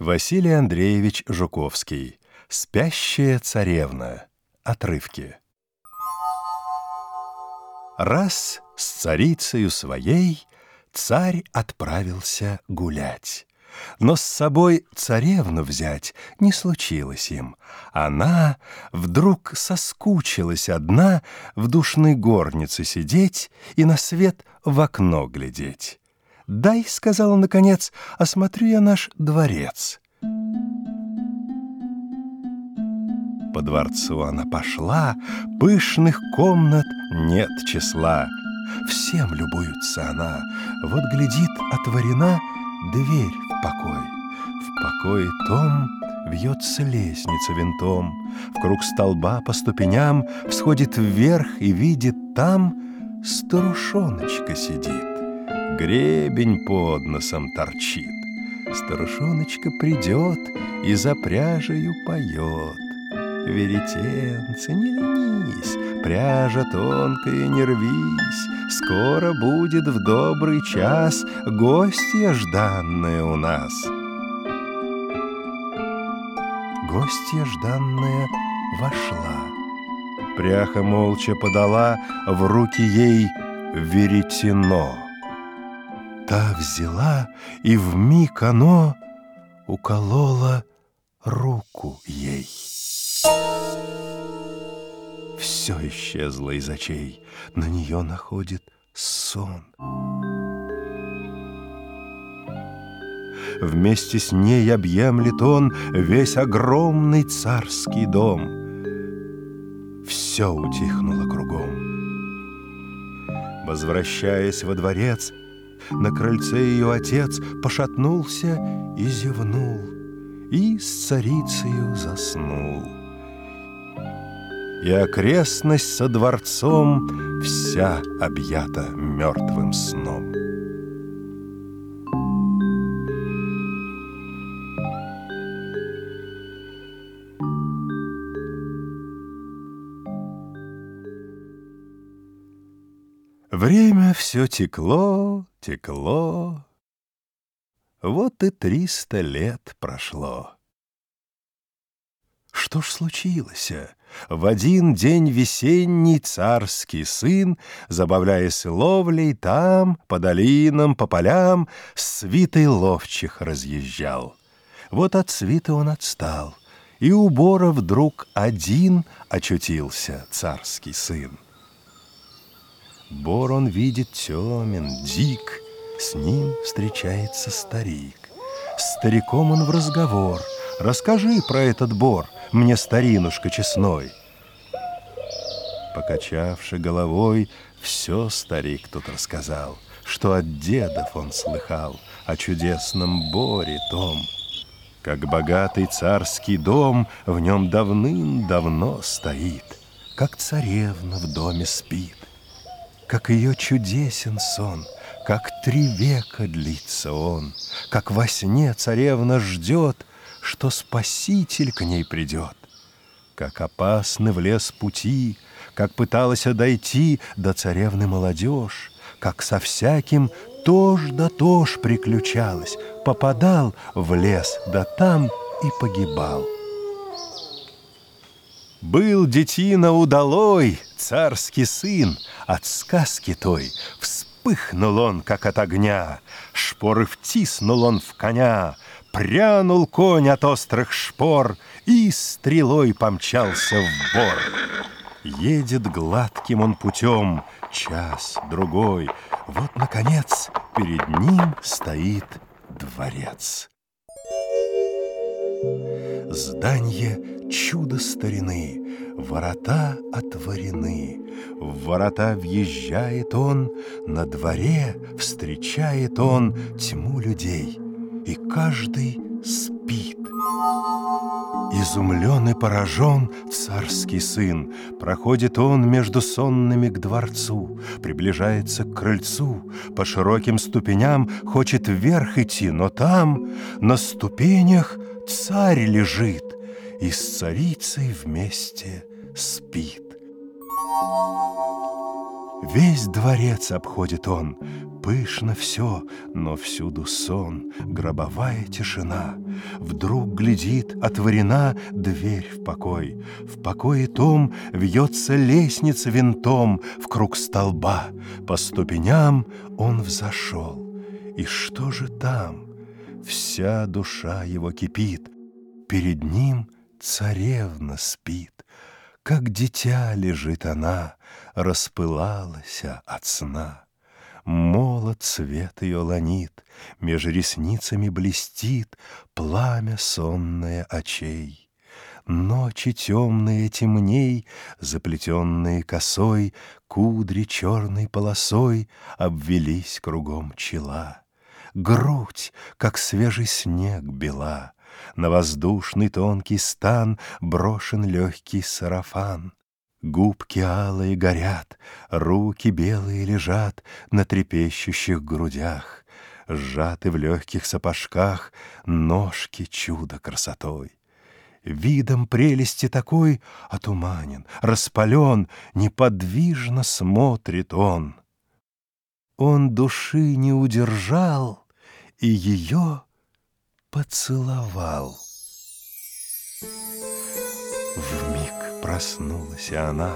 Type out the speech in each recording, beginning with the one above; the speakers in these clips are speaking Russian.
Василий Андреевич Жуковский. «Спящая царевна». Отрывки. Раз с царицею своей царь отправился гулять. Но с собой царевну взять не случилось им. Она вдруг соскучилась одна в душной горнице сидеть и на свет в окно глядеть. «Дай, — сказала наконец, — осмотрю я наш дворец». По дворцу она пошла, пышных комнат нет числа. Всем любуется она, вот глядит отворена дверь в покой. В покое том вьется лестница винтом, В круг столба по ступеням Всходит вверх и видит там Старушоночка сидит, Гребень под носом торчит. Старушоночка придет И за пряжею поет. Веретенце, не ленись, Пряжа тонкая, не рвись, Скоро будет в добрый час Гостья жданная у нас. Гостья жданная вошла. Пряха молча подала в руки ей веретено. Та взяла, и в миг оно уколола руку ей. Все исчезло из очей, на нее находит сон. Вместе с ней объемлет он весь огромный царский дом. Все утихнуло кругом. Возвращаясь во дворец, на крыльце ее отец пошатнулся и зевнул, и с царицею заснул и окрестность со дворцом вся объята мертвым сном. Время все текло, текло, вот и триста лет прошло. Что ж случилось? В один день весенний царский сын, Забавляясь ловлей, там, по долинам, по полям, Свитой ловчих разъезжал. Вот от свиты он отстал, И у бора вдруг один очутился царский сын. Бор он видит темен, дик, С ним встречается старик. С стариком он в разговор — Расскажи про этот бор мне, старинушка честной. Покачавши головой, все старик тут рассказал, Что от дедов он слыхал о чудесном боре том. Как богатый царский дом в нем давным-давно стоит, Как царевна в доме спит, Как ее чудесен сон — как три века длится он, Как во сне царевна ждет что Спаситель к ней придет. Как опасны в лес пути, как пыталась дойти до царевны молодежь, как со всяким тож да тож приключалась, попадал в лес, да там и погибал. Был детина удалой, царский сын, от сказки той Вспыхнул он, как от огня, шпоры втиснул он в коня, Прянул конь от острых шпор И стрелой помчался в бор. Едет гладким он путем, час, другой. Вот, наконец, перед ним стоит дворец. Здание чудо старины, ворота отворены. В ворота въезжает он, на дворе встречает он тьму людей — и каждый спит. Изумлен и поражен царский сын, Проходит он между сонными к дворцу, Приближается к крыльцу, по широким ступеням Хочет вверх идти, но там, на ступенях, Царь лежит и с царицей вместе спит. Весь дворец обходит он, Пышно все, но всюду сон, Гробовая тишина. Вдруг глядит, отворена Дверь в покой. В покое том Вьется лестница винтом В круг столба. По ступеням он взошел. И что же там? Вся душа его кипит. Перед ним царевна спит. Как дитя лежит она, Распылалась от сна. Молод цвет ее ланит, Меж ресницами блестит Пламя сонное очей. Ночи темные темней, Заплетенные косой, Кудри черной полосой Обвелись кругом чела. Грудь, как свежий снег, бела, На воздушный тонкий стан Брошен легкий сарафан. Губки алые горят, руки белые лежат На трепещущих грудях, Сжаты в легких сапожках Ножки чудо красотой. Видом прелести такой Отуманен, распален, Неподвижно смотрит он. Он души не удержал И ее поцеловал. Вмиг Проснулась она,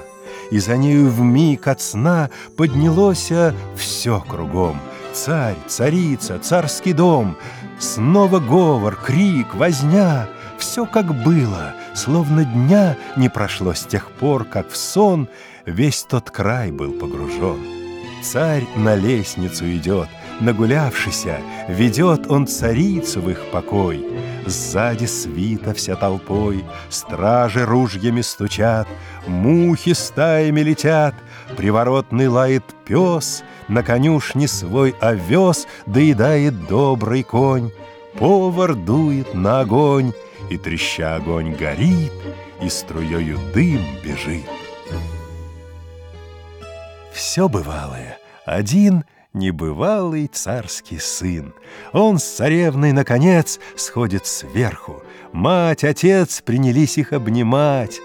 и за нею вмиг от сна Поднялось все кругом. Царь, царица, царский дом, Снова говор, крик, возня, Все как было, словно дня Не прошло с тех пор, как в сон Весь тот край был погружен. Царь на лестницу идет, нагулявшийся, Ведет он царицу в их покой. Сзади свита вся толпой, Стражи ружьями стучат, Мухи стаями летят, Приворотный лает пес, На конюшне свой овес Доедает добрый конь. Повар дует на огонь, И треща огонь горит, И струею дым бежит. Все бывалое, один — небывалый царский сын. Он с царевной, наконец, сходит сверху. Мать, отец принялись их обнимать.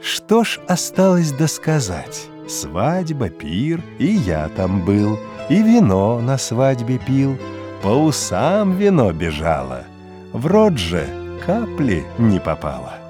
Что ж осталось досказать? Свадьба, пир, и я там был, И вино на свадьбе пил, По усам вино бежало, В рот же капли не попало.